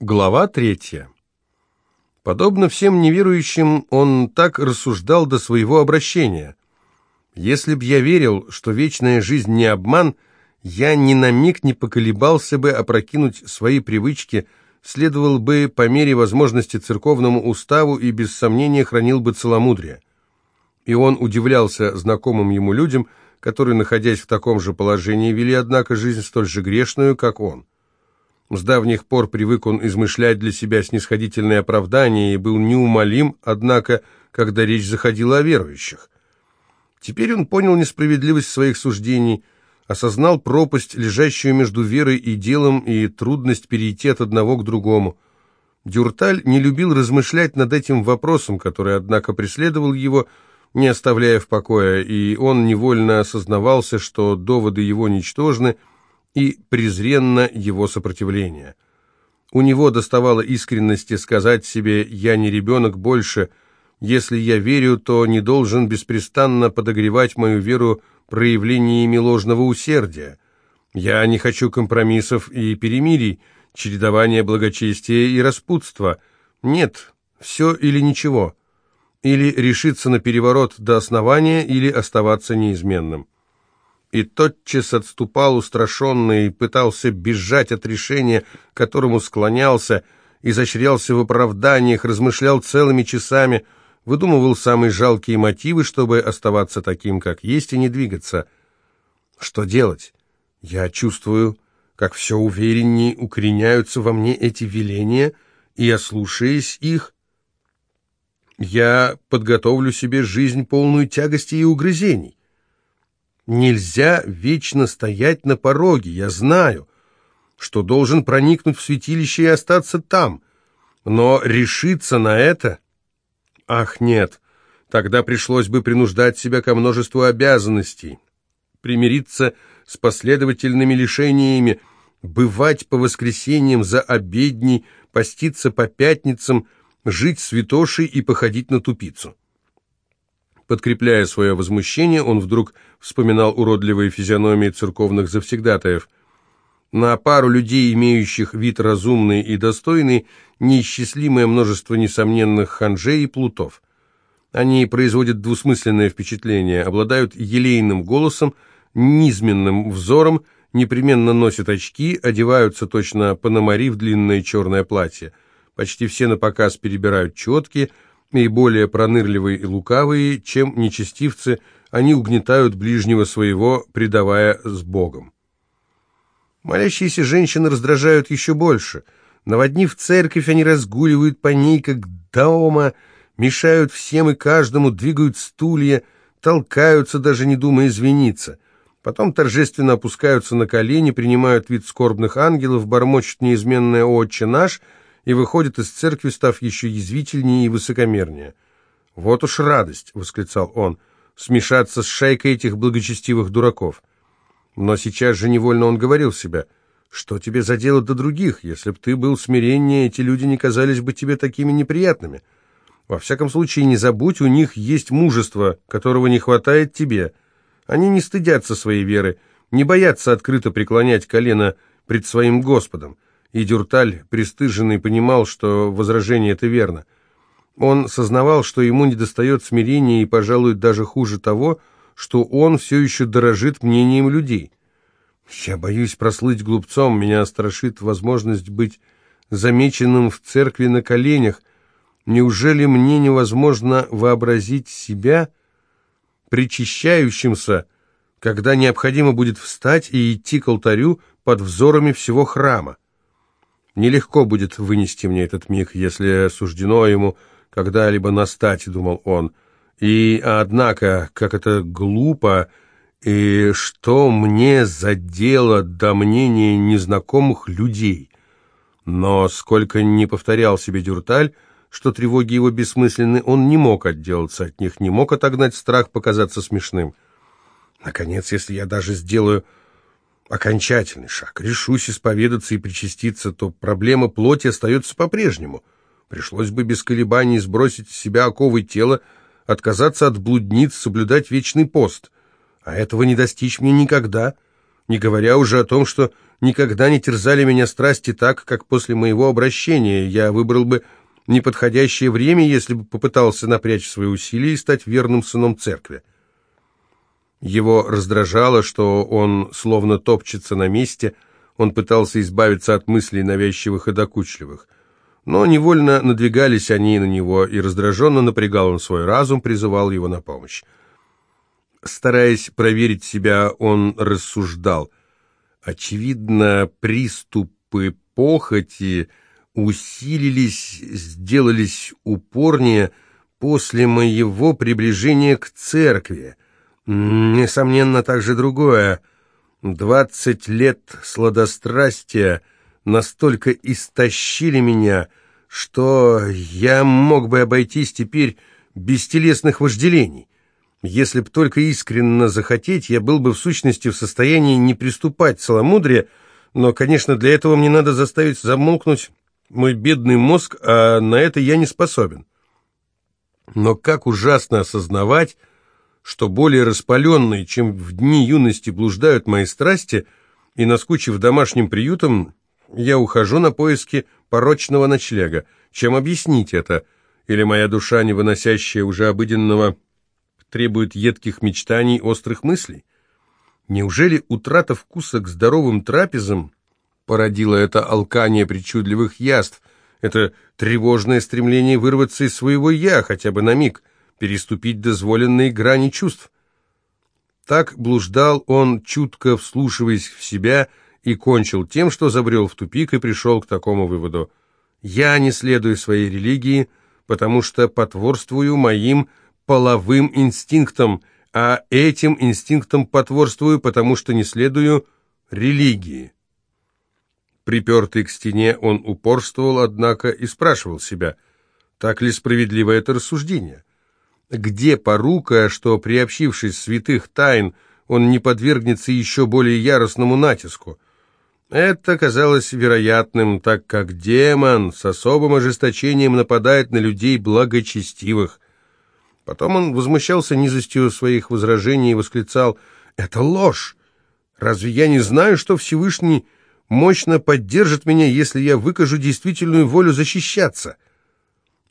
Глава третья. Подобно всем неверующим, он так рассуждал до своего обращения. «Если б я верил, что вечная жизнь не обман, я ни на миг не поколебался бы опрокинуть свои привычки, следовал бы по мере возможности церковному уставу и без сомнения хранил бы целомудрие». И он удивлялся знакомым ему людям, которые, находясь в таком же положении, вели, однако, жизнь столь же грешную, как он. С давних пор привык он измышлять для себя снисходительные оправдания и был неумолим, однако, когда речь заходила о верующих. Теперь он понял несправедливость своих суждений, осознал пропасть, лежащую между верой и делом, и трудность перейти от одного к другому. Дюрталь не любил размышлять над этим вопросом, который, однако, преследовал его, не оставляя в покое, и он невольно осознавался, что доводы его ничтожны, и презренно его сопротивление. У него доставало искренности сказать себе «я не ребенок больше», если я верю, то не должен беспрестанно подогревать мою веру проявлениями ложного усердия. Я не хочу компромиссов и перемирий, чередования благочестия и распутства. Нет, все или ничего. Или решиться на переворот до основания, или оставаться неизменным и тотчас отступал устрашенный пытался бежать от решения, к которому склонялся, изощрялся в оправданиях, размышлял целыми часами, выдумывал самые жалкие мотивы, чтобы оставаться таким, как есть, и не двигаться. Что делать? Я чувствую, как все увереннее укореняются во мне эти веления, и, ослушаясь их, я подготовлю себе жизнь полную тягости и угрызений. Нельзя вечно стоять на пороге, я знаю, что должен проникнуть в святилище и остаться там. Но решиться на это... Ах, нет, тогда пришлось бы принуждать себя ко множеству обязанностей, примириться с последовательными лишениями, бывать по воскресеньям за обедней, поститься по пятницам, жить святошей и походить на тупицу. Подкрепляя свое возмущение, он вдруг вспоминал уродливые физиономии церковных завсегдатаев. На пару людей, имеющих вид разумный и достойный, неисчислимое множество несомненных ханжей и плутов. Они производят двусмысленное впечатление, обладают елейным голосом, низменным взором, непременно носят очки, одеваются точно пономари в длинное черное платье. Почти все на показ перебирают четки – и более пронырливые и лукавые, чем нечестивцы, они угнетают ближнего своего, предавая с Богом. Молящиеся женщины раздражают еще больше. Наводнив церковь, они разгуливают по ней, как дома, мешают всем и каждому, двигают стулья, толкаются, даже не думая извиниться. Потом торжественно опускаются на колени, принимают вид скорбных ангелов, бормочут неизменное «Отче наш», и выходит из церкви, став еще язвительнее и высокомернее. «Вот уж радость!» — восклицал он, — «смешаться с шайкой этих благочестивых дураков». Но сейчас же невольно он говорил себе, «Что тебе за дело до других? Если б ты был смиреннее, эти люди не казались бы тебе такими неприятными. Во всяком случае, не забудь, у них есть мужество, которого не хватает тебе. Они не стыдятся своей веры, не боятся открыто преклонять колено пред своим Господом и Дюрталь, пристыженный, понимал, что возражение это верно. Он сознавал, что ему недостает смирения и, пожалуй, даже хуже того, что он все еще дорожит мнением людей. «Я боюсь прослыть глупцом, меня страшит возможность быть замеченным в церкви на коленях. Неужели мне невозможно вообразить себя причащающимся, когда необходимо будет встать и идти к алтарю под взорами всего храма?» Нелегко будет вынести мне этот миг, если суждено ему когда-либо настать, думал он. И, однако, как это глупо, и что мне за дело до мнения незнакомых людей? Но сколько не повторял себе Дюрталь, что тревоги его бессмысленны, он не мог отделаться от них, не мог отогнать страх показаться смешным. Наконец, если я даже сделаю окончательный шаг. Решусь исповедаться и причаститься, то проблема плоти остается по-прежнему. Пришлось бы без колебаний сбросить с себя оковы тела, отказаться от блудниц, соблюдать вечный пост. А этого не достичь мне никогда, не говоря уже о том, что никогда не терзали меня страсти так, как после моего обращения. Я выбрал бы неподходящее время, если бы попытался напрячь свои усилия и стать верным сыном церкви. Его раздражало, что он словно топчется на месте, он пытался избавиться от мыслей навязчивых и докучливых. Но невольно надвигались они на него, и раздраженно напрягал он свой разум, призывал его на помощь. Стараясь проверить себя, он рассуждал. Очевидно, приступы похоти усилились, сделались упорнее после моего приближения к церкви. Несомненно, также другое. Двадцать лет сладострастия настолько истощили меня, что я мог бы обойтись теперь без телесных вожделений. Если б только искренно захотеть, я был бы в сущности в состоянии не приступать к целомудрие, но, конечно, для этого мне надо заставить замолкнуть мой бедный мозг, а на это я не способен. Но как ужасно осознавать, что более распаленные, чем в дни юности блуждают мои страсти, и, наскучив домашним приютом, я ухожу на поиски порочного ночлега. Чем объяснить это? Или моя душа, не выносящая уже обыденного требует едких мечтаний, острых мыслей? Неужели утрата вкуса к здоровым трапезам породила это алкание причудливых яств, это тревожное стремление вырваться из своего «я» хотя бы на миг, переступить дозволенные грани чувств? Так блуждал он, чутко вслушиваясь в себя, и кончил тем, что забрел в тупик и пришел к такому выводу. «Я не следую своей религии, потому что потворствую моим половым инстинктом, а этим инстинктом потворствую, потому что не следую религии. Припертый к стене, он упорствовал, однако, и спрашивал себя, так ли справедливо это рассуждение? Где порука, что, приобщившись святых тайн, он не подвергнется еще более яростному натиску? Это казалось вероятным, так как демон с особым ожесточением нападает на людей благочестивых – Потом он возмущался низостью своих возражений и восклицал «Это ложь! Разве я не знаю, что Всевышний мощно поддержит меня, если я выкажу действительную волю защищаться?»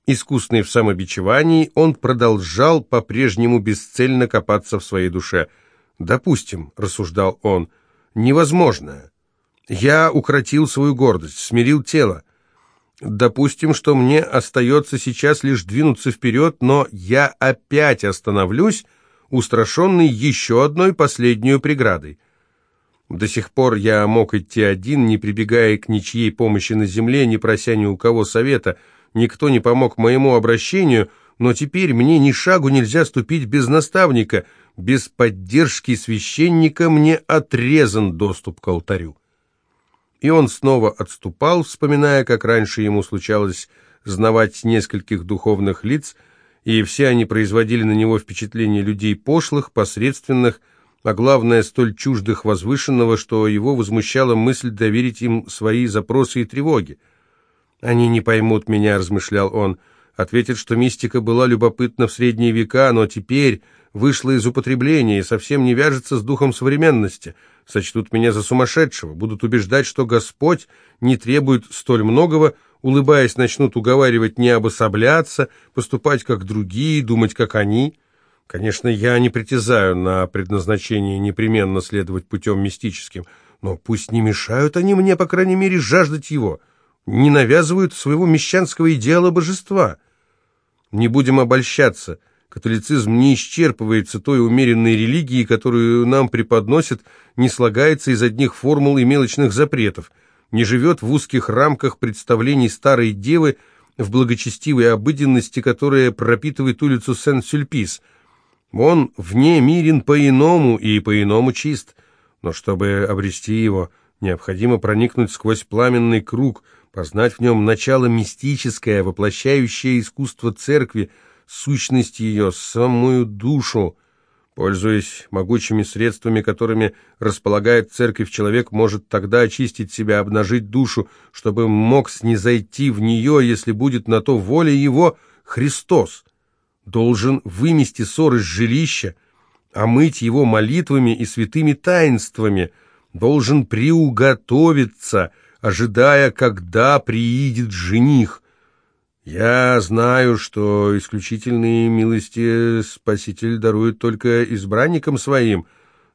Искусный в самобичевании, он продолжал по-прежнему бесцельно копаться в своей душе. «Допустим», — рассуждал он, — «невозможно. Я укротил свою гордость, смирил тело. Допустим, что мне остается сейчас лишь двинуться вперед, но я опять остановлюсь, устрашенный еще одной последней преградой. До сих пор я мог идти один, не прибегая к ничьей помощи на земле, не прося ни у кого совета, никто не помог моему обращению, но теперь мне ни шагу нельзя ступить без наставника, без поддержки священника мне отрезан доступ к алтарю. И он снова отступал, вспоминая, как раньше ему случалось знавать нескольких духовных лиц, и все они производили на него впечатление людей пошлых, посредственных, а главное, столь чуждых возвышенного, что его возмущала мысль доверить им свои запросы и тревоги. «Они не поймут меня», — размышлял он, — «ответят, что мистика была любопытна в средние века, но теперь вышла из употребления и совсем не вяжется с духом современности» сочтут меня за сумасшедшего, будут убеждать, что Господь не требует столь многого, улыбаясь, начнут уговаривать не обособляться, поступать как другие, думать как они. Конечно, я не притязаю на предназначение непременно следовать путем мистическим, но пусть не мешают они мне, по крайней мере, жаждать его, не навязывают своего мещанского идеала божества. Не будем обольщаться – Католицизм не исчерпывается той умеренной религией, которую нам преподносят, не слагается из одних формул и мелочных запретов, не живет в узких рамках представлений старой девы в благочестивой обыденности, которая пропитывает улицу Сен-Сюльпис. Он вне мирен по-иному и по-иному чист, но чтобы обрести его, необходимо проникнуть сквозь пламенный круг, познать в нем начало мистическое, воплощающее искусство церкви, сущность ее, самую душу. Пользуясь могучими средствами, которыми располагает церковь, человек может тогда очистить себя, обнажить душу, чтобы мог снизойти в нее, если будет на то воля его, Христос. Должен вымести ссор из жилища, омыть его молитвами и святыми таинствами, должен приуготовиться, ожидая, когда приидет жених. Я знаю, что исключительные милости Спаситель дарует только избранникам своим,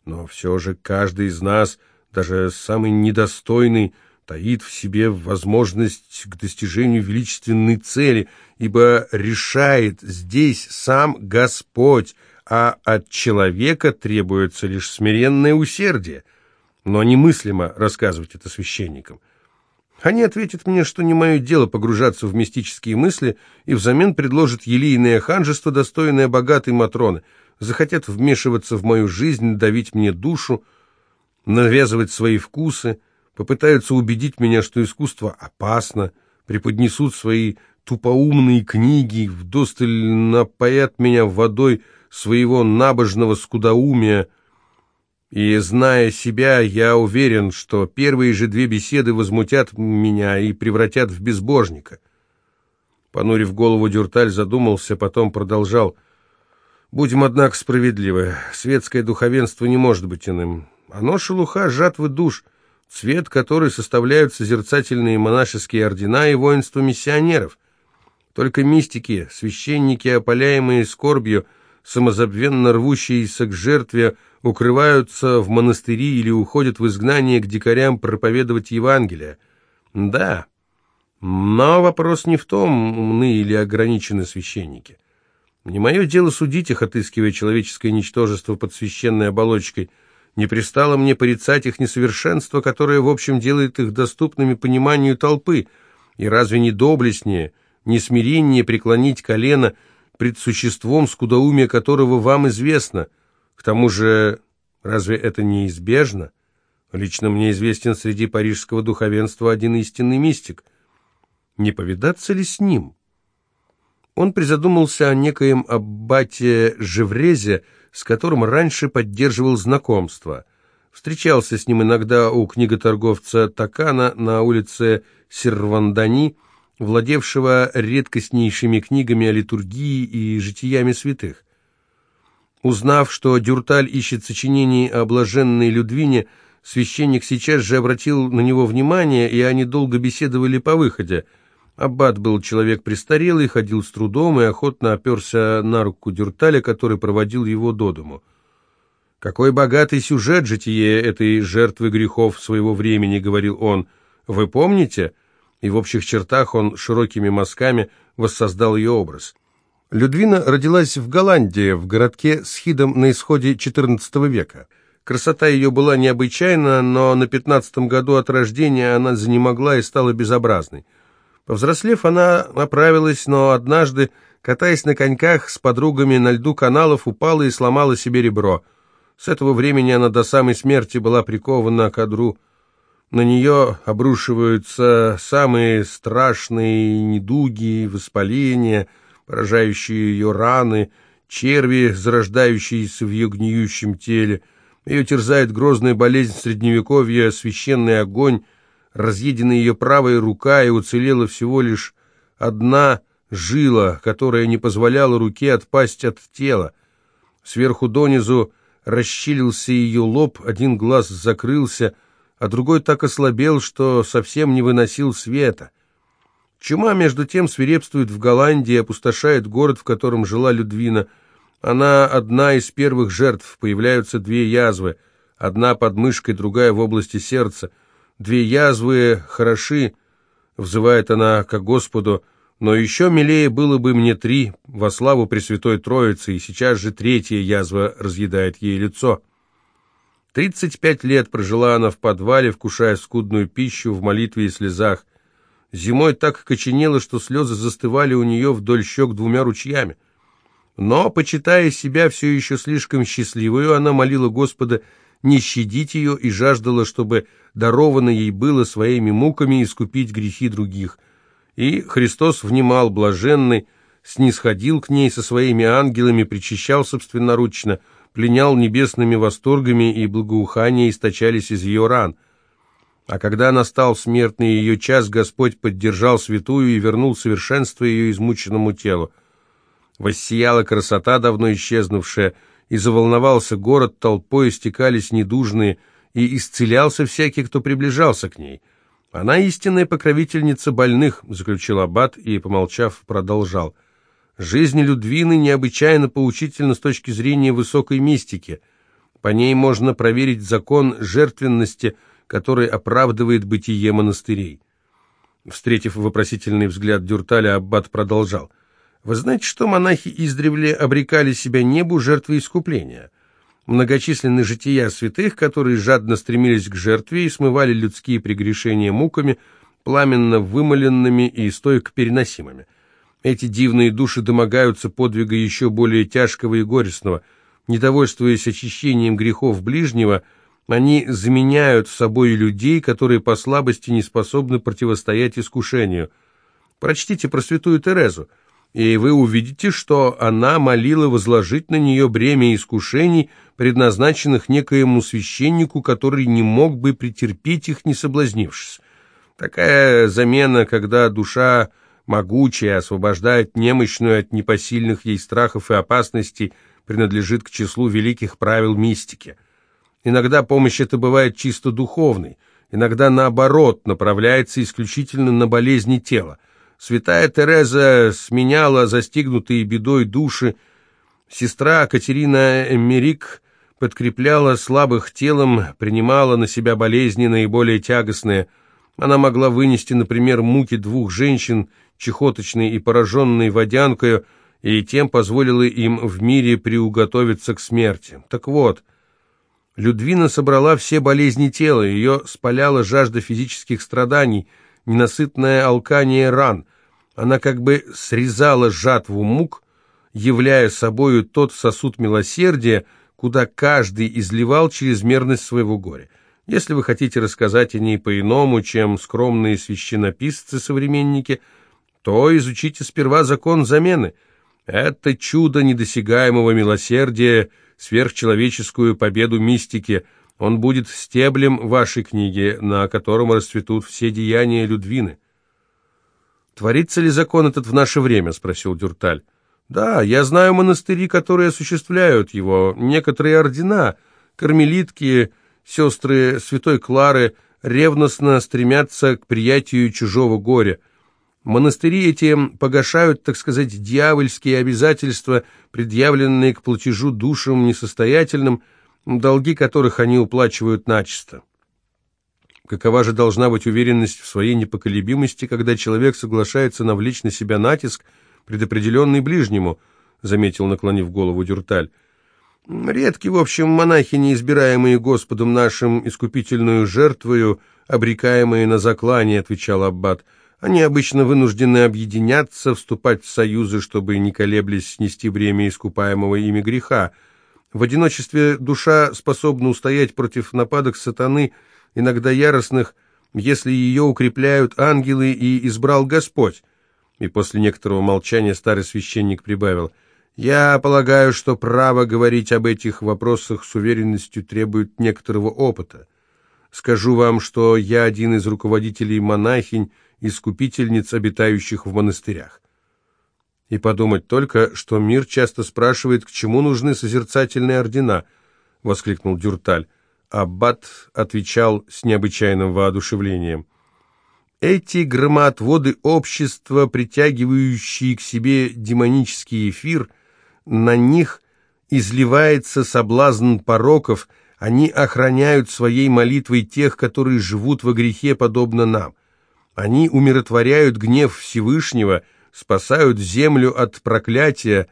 но все же каждый из нас, даже самый недостойный, таит в себе возможность к достижению величественной цели, ибо решает здесь сам Господь, а от человека требуется лишь смиренное усердие. Но немыслимо рассказывать это священникам. Они ответят мне, что не мое дело погружаться в мистические мысли, и взамен предложат елейное ханжество, достойное богатой Матроны, захотят вмешиваться в мою жизнь, давить мне душу, навязывать свои вкусы, попытаются убедить меня, что искусство опасно, преподнесут свои тупоумные книги, вдосталь напоят меня водой своего набожного скудоумия, и, зная себя, я уверен, что первые же две беседы возмутят меня и превратят в безбожника. Понурив голову, Дюрталь задумался, потом продолжал. «Будем, однако, справедливы. Светское духовенство не может быть иным. Оно шелуха жатвы душ, цвет которой составляют созерцательные монашеские ордена и воинство миссионеров. Только мистики, священники, опаляемые скорбью, самозабвенно рвущиеся к жертве, укрываются в монастыри или уходят в изгнание к дикарям проповедовать Евангелие. Да, но вопрос не в том, умны или ограничены священники. Не мое дело судить их, отыскивая человеческое ничтожество под священной оболочкой. Не пристало мне порицать их несовершенство, которое, в общем, делает их доступными пониманию толпы. И разве не доблестнее, не смирение преклонить колено пред существом, скудоумие которого вам известно. К тому же, разве это неизбежно? Лично мне известен среди парижского духовенства один истинный мистик. Не повидаться ли с ним? Он призадумался о некоем аббате Жеврезе, с которым раньше поддерживал знакомство. Встречался с ним иногда у книготорговца Такана на улице Сервандани, владевшего редкостнейшими книгами о литургии и житиями святых. Узнав, что Дюрталь ищет сочинений о блаженной Людвине, священник сейчас же обратил на него внимание, и они долго беседовали по выходе. Аббат был человек престарелый, ходил с трудом и охотно оперся на руку Дюрталя, который проводил его до дому. «Какой богатый сюжет житие этой жертвы грехов своего времени», — говорил он. «Вы помните?» и в общих чертах он широкими мазками воссоздал ее образ. Людвина родилась в Голландии, в городке Схидом на исходе XIV века. Красота ее была необычайна, но на пятнадцатом году от рождения она занемогла и стала безобразной. Повзрослев, она оправилась, но однажды, катаясь на коньках с подругами на льду каналов, упала и сломала себе ребро. С этого времени она до самой смерти была прикована к одру на нее обрушиваются самые страшные недуги, воспаления, поражающие ее раны, черви, зарождающиеся в ее гниющем теле. Ее терзает грозная болезнь Средневековья, священный огонь, разъедена ее правая рука, и уцелела всего лишь одна жила, которая не позволяла руке отпасть от тела. Сверху донизу расщелился ее лоб, один глаз закрылся, а другой так ослабел, что совсем не выносил света. Чума, между тем, свирепствует в Голландии, опустошает город, в котором жила Людвина. Она одна из первых жертв, появляются две язвы, одна под мышкой, другая в области сердца. Две язвы хороши, взывает она к Господу, но еще милее было бы мне три, во славу Пресвятой Троицы, и сейчас же третья язва разъедает ей лицо. Тридцать пять лет прожила она в подвале, вкушая скудную пищу в молитве и слезах. Зимой так коченела, что слезы застывали у нее вдоль щек двумя ручьями. Но, почитая себя все еще слишком счастливую, она молила Господа не щадить ее и жаждала, чтобы даровано ей было своими муками искупить грехи других. И Христос внимал блаженный, снисходил к ней со своими ангелами, причащал собственноручно – пленял небесными восторгами, и благоухания источались из ее ран. А когда настал смертный ее час, Господь поддержал святую и вернул совершенство ее измученному телу. Воссияла красота, давно исчезнувшая, и заволновался город, толпой стекались недужные, и исцелялся всякий, кто приближался к ней. Она истинная покровительница больных, заключил аббат и, помолчав, продолжал. Жизнь Людвины необычайно поучительна с точки зрения высокой мистики. По ней можно проверить закон жертвенности, который оправдывает бытие монастырей. Встретив вопросительный взгляд Дюрталя, аббат продолжал. «Вы знаете, что монахи издревле обрекали себя небу жертвой искупления?» многочисленные жития святых, которые жадно стремились к жертве и смывали людские прегрешения муками, пламенно вымоленными и стойко переносимыми. Эти дивные души домогаются подвига еще более тяжкого и горестного. Недовольствуясь очищением грехов ближнего, они заменяют собой людей, которые по слабости не способны противостоять искушению. Прочтите про святую Терезу – и вы увидите, что она молила возложить на нее бремя искушений, предназначенных некоему священнику, который не мог бы претерпеть их, не соблазнившись. Такая замена, когда душа могучая освобождает немощную от непосильных ей страхов и опасностей, принадлежит к числу великих правил мистики. Иногда помощь эта бывает чисто духовной, иногда, наоборот, направляется исключительно на болезни тела. Святая Тереза сменяла застигнутые бедой души. Сестра Катерина Эмерик подкрепляла слабых телом, принимала на себя болезни наиболее тягостные. Она могла вынести, например, муки двух женщин, чехоточной и пораженной водянкою, и тем позволила им в мире приуготовиться к смерти. Так вот, Людвина собрала все болезни тела, ее спаляла жажда физических страданий, ненасытное алкание ран, она как бы срезала жатву мук, являя собою тот сосуд милосердия, куда каждый изливал чрезмерность своего горя. Если вы хотите рассказать о ней по-иному, чем скромные священнописцы-современники, то изучите сперва закон замены. Это чудо недосягаемого милосердия, сверхчеловеческую победу мистики. Он будет стеблем вашей книги, на котором расцветут все деяния Людвины. «Творится ли закон этот в наше время?» — спросил Дюрталь. «Да, я знаю монастыри, которые осуществляют его. Некоторые ордена, кармелитки, сестры святой Клары ревностно стремятся к приятию чужого горя. Монастыри эти погашают, так сказать, дьявольские обязательства, предъявленные к платежу душам несостоятельным, долги которых они уплачивают начисто. Какова же должна быть уверенность в своей непоколебимости, когда человек соглашается навлечь на себя натиск, предопределенный ближнему, заметил, наклонив голову Дюрталь. Редки, в общем, монахи, неизбираемые Господом нашим искупительную жертвою, обрекаемые на заклание, отвечал Аббат. Они обычно вынуждены объединяться, вступать в союзы, чтобы, не колеблясь, снести бремя искупаемого ими греха. В одиночестве душа способна устоять против нападок сатаны – иногда яростных, если ее укрепляют ангелы и избрал Господь. И после некоторого молчания старый священник прибавил, «Я полагаю, что право говорить об этих вопросах с уверенностью требует некоторого опыта. Скажу вам, что я один из руководителей монахинь, искупительниц, обитающих в монастырях. И подумать только, что мир часто спрашивает, к чему нужны созерцательные ордена, — воскликнул Дюрталь. Аббат отвечал с необычайным воодушевлением. Эти громоотводы общества, притягивающие к себе демонический эфир, на них изливается соблазн пороков, они охраняют своей молитвой тех, которые живут во грехе, подобно нам. Они умиротворяют гнев Всевышнего, спасают землю от проклятия,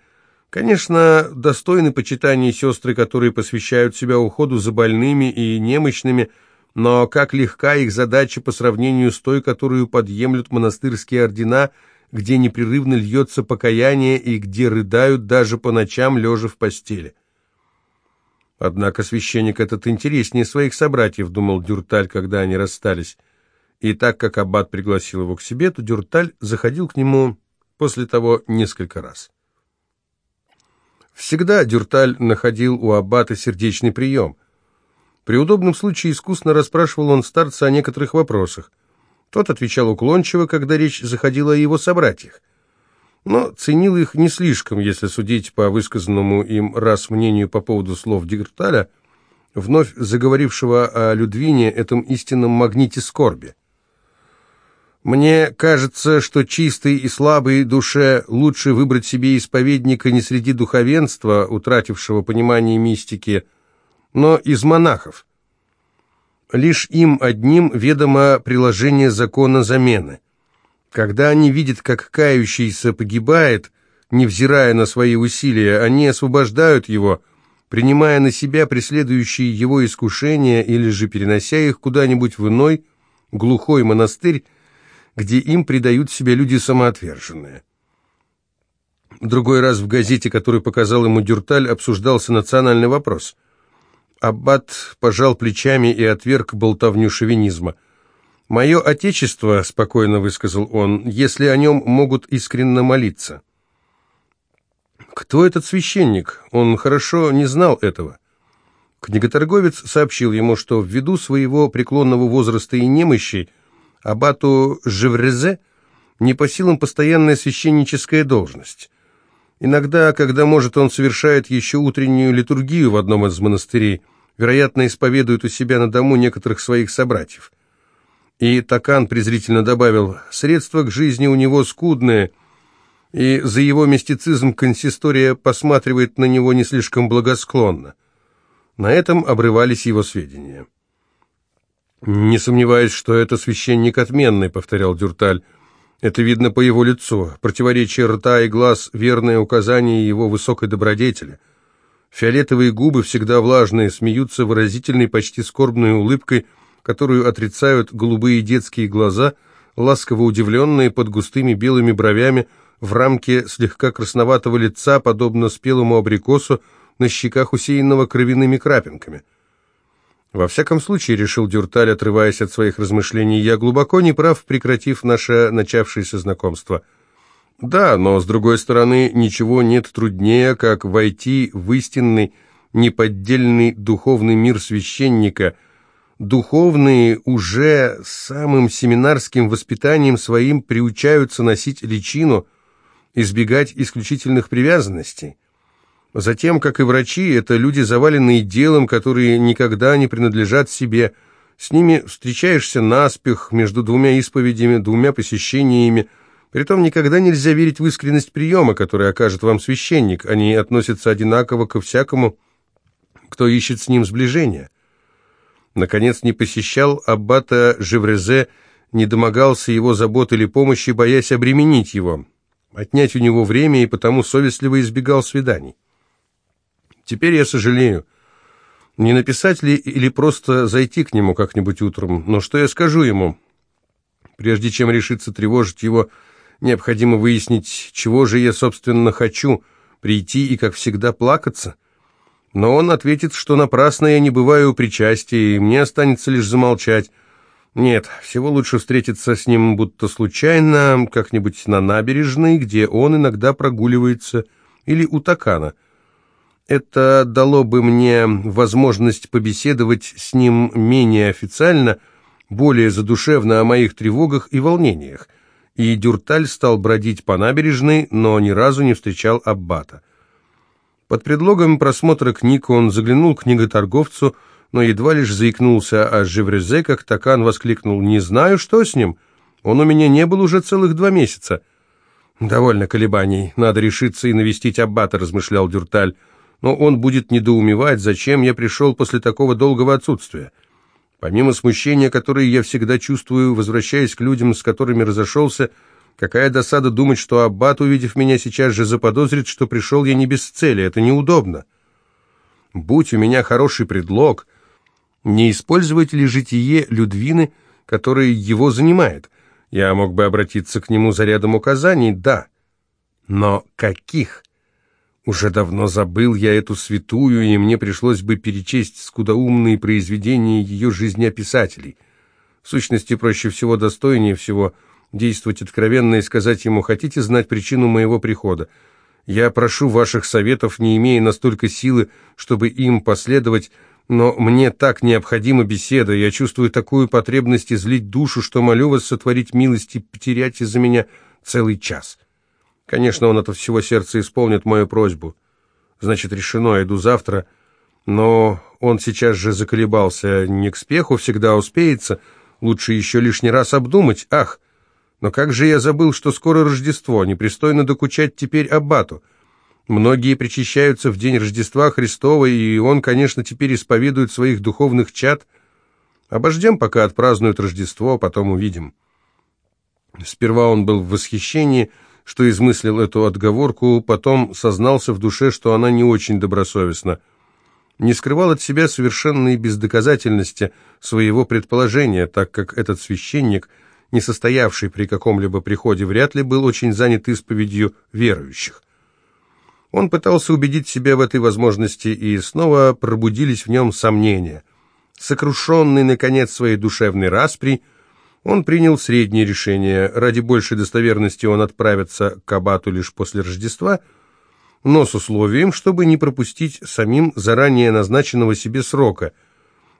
Конечно, достойны почитания сестры, которые посвящают себя уходу за больными и немощными, но как легка их задача по сравнению с той, которую подъемлют монастырские ордена, где непрерывно льется покаяние и где рыдают даже по ночам, лежа в постели. Однако священник этот интереснее своих собратьев, думал Дюрталь, когда они расстались. И так как аббат пригласил его к себе, то Дюрталь заходил к нему после того несколько раз. Всегда Дюрталь находил у аббата сердечный прием. При удобном случае искусно расспрашивал он старца о некоторых вопросах. Тот отвечал уклончиво, когда речь заходила о его собратьях. Но ценил их не слишком, если судить по высказанному им раз мнению по поводу слов Дюрталя. вновь заговорившего о Людвине, этом истинном магните скорби. Мне кажется, что чистой и слабой душе лучше выбрать себе исповедника не среди духовенства, утратившего понимание мистики, но из монахов. Лишь им одним ведомо приложение закона замены. Когда они видят, как кающийся погибает, невзирая на свои усилия, они освобождают его, принимая на себя преследующие его искушения или же перенося их куда-нибудь в иной, глухой монастырь, где им предают себя люди самоотверженные. Другой раз в газете, которую показал ему Дюрталь, обсуждался национальный вопрос. Аббат пожал плечами и отверг болтовню шовинизма. «Мое отечество», — спокойно высказал он, — «если о нем могут искренне молиться». Кто этот священник? Он хорошо не знал этого. Книготорговец сообщил ему, что ввиду своего преклонного возраста и немощи абату Живрезе не по силам постоянная священническая должность. Иногда, когда может, он совершает еще утреннюю литургию в одном из монастырей, вероятно, исповедует у себя на дому некоторых своих собратьев. И Такан презрительно добавил, средства к жизни у него скудные, и за его мистицизм консистория посматривает на него не слишком благосклонно. На этом обрывались его сведения. «Не сомневаюсь, что это священник отменный», — повторял Дюрталь. «Это видно по его лицу. Противоречие рта и глаз — верное указание его высокой добродетели. Фиолетовые губы, всегда влажные, смеются выразительной, почти скорбной улыбкой, которую отрицают голубые детские глаза, ласково удивленные под густыми белыми бровями, в рамке слегка красноватого лица, подобно спелому абрикосу, на щеках усеянного кровяными крапинками». Во всяком случае, решил Дюрталь, отрываясь от своих размышлений, я глубоко не прав, прекратив наше начавшееся знакомство. Да, но, с другой стороны, ничего нет труднее, как войти в истинный, неподдельный духовный мир священника. Духовные уже самым семинарским воспитанием своим приучаются носить личину, избегать исключительных привязанностей. Затем, как и врачи, это люди, заваленные делом, которые никогда не принадлежат себе. С ними встречаешься наспех, между двумя исповедями, двумя посещениями. Притом никогда нельзя верить в искренность приема, который окажет вам священник. Они относятся одинаково ко всякому, кто ищет с ним сближения. Наконец, не посещал аббата Живрезе, не домогался его заботы или помощи, боясь обременить его, отнять у него время и потому совестливо избегал свиданий. Теперь я сожалею. Не написать ли или просто зайти к нему как-нибудь утром? Но что я скажу ему? Прежде чем решиться тревожить его, необходимо выяснить, чего же я, собственно, хочу, прийти и, как всегда, плакаться. Но он ответит, что напрасно я не бываю у причастия, и мне останется лишь замолчать. Нет, всего лучше встретиться с ним будто случайно, как-нибудь на набережной, где он иногда прогуливается, или у Такана – это дало бы мне возможность побеседовать с ним менее официально, более задушевно о моих тревогах и волнениях. И Дюрталь стал бродить по набережной, но ни разу не встречал Аббата. Под предлогом просмотра книг он заглянул к книготорговцу, но едва лишь заикнулся о Живрезе, как Такан воскликнул «Не знаю, что с ним. Он у меня не был уже целых два месяца». «Довольно колебаний. Надо решиться и навестить Аббата», — размышлял Дюрталь но он будет недоумевать, зачем я пришел после такого долгого отсутствия. Помимо смущения, которое я всегда чувствую, возвращаясь к людям, с которыми разошелся, какая досада думать, что Аббат, увидев меня, сейчас же заподозрит, что пришел я не без цели, это неудобно. Будь у меня хороший предлог, не использовать ли житие Людвины, которое его занимает? Я мог бы обратиться к нему за рядом указаний, да. Но каких? Уже давно забыл я эту святую, и мне пришлось бы перечесть скудоумные произведения ее жизнеописателей. В сущности, проще всего, достойнее всего действовать откровенно и сказать ему, хотите знать причину моего прихода? Я прошу ваших советов, не имея настолько силы, чтобы им последовать, но мне так необходима беседа, я чувствую такую потребность излить душу, что молю вас сотворить милость и потерять из-за меня целый час». Конечно, он от всего сердца исполнит мою просьбу. Значит, решено, иду завтра. Но он сейчас же заколебался, не к спеху всегда успеется, лучше еще лишний раз обдумать. Ах, но как же я забыл, что скоро Рождество, непристойно докучать теперь Аббату. Многие причащаются в день Рождества Христова, и он, конечно, теперь исповедует своих духовных чад. Обождем, пока отпразднуют Рождество, а потом увидим. Сперва он был в восхищении, что измыслил эту отговорку, потом сознался в душе, что она не очень добросовестна. Не скрывал от себя совершенной бездоказательности своего предположения, так как этот священник, не состоявший при каком-либо приходе, вряд ли был очень занят исповедью верующих. Он пытался убедить себя в этой возможности, и снова пробудились в нем сомнения. Сокрушенный, наконец, своей душевной распри, он принял среднее решение. Ради большей достоверности он отправится к Абату лишь после Рождества, но с условием, чтобы не пропустить самим заранее назначенного себе срока.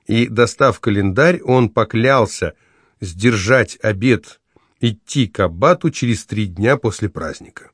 И, достав календарь, он поклялся сдержать обед, идти к Абату через три дня после праздника.